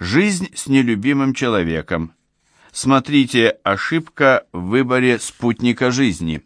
Жизнь с нелюбимым человеком. Смотрите «Ошибка в выборе спутника жизни».